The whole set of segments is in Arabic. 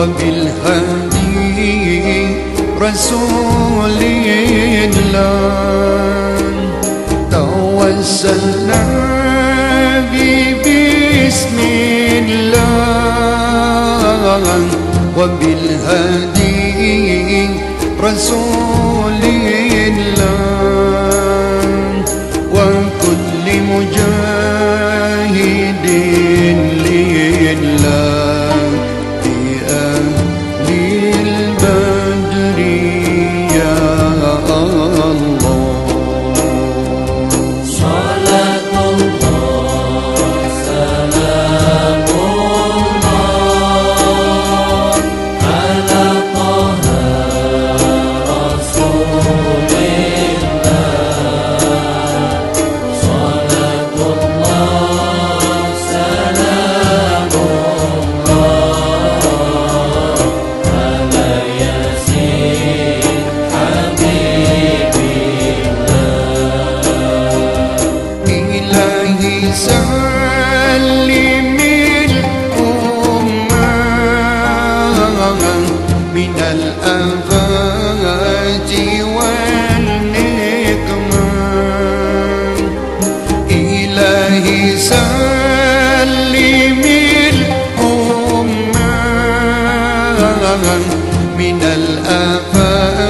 وبالهدي رسول الله توسلنا ببسم الله وبالهدي رسول الأفات والنقمة. إلهي سلم الأمة من الأفات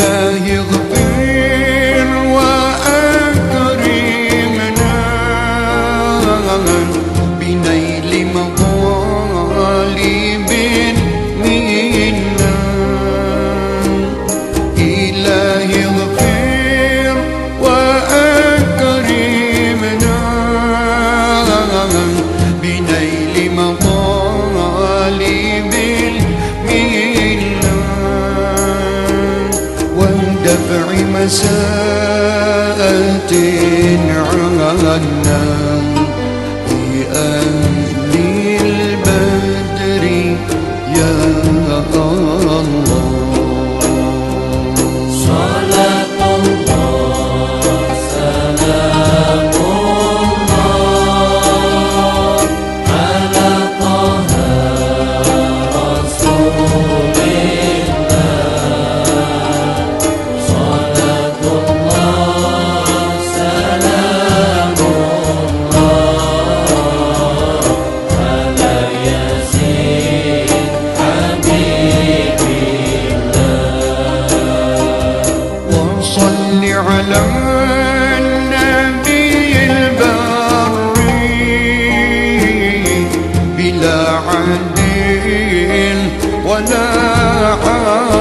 billahi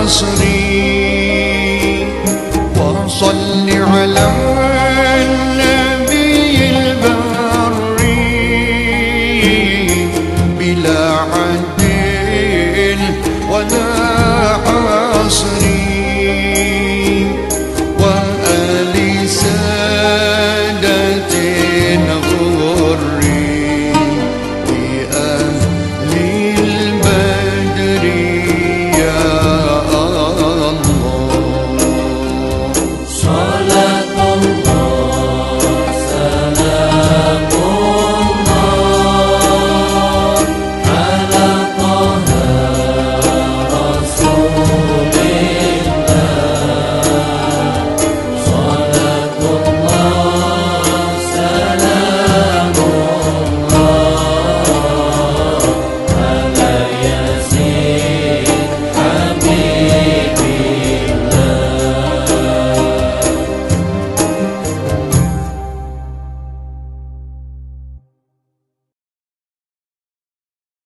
عصري وصل على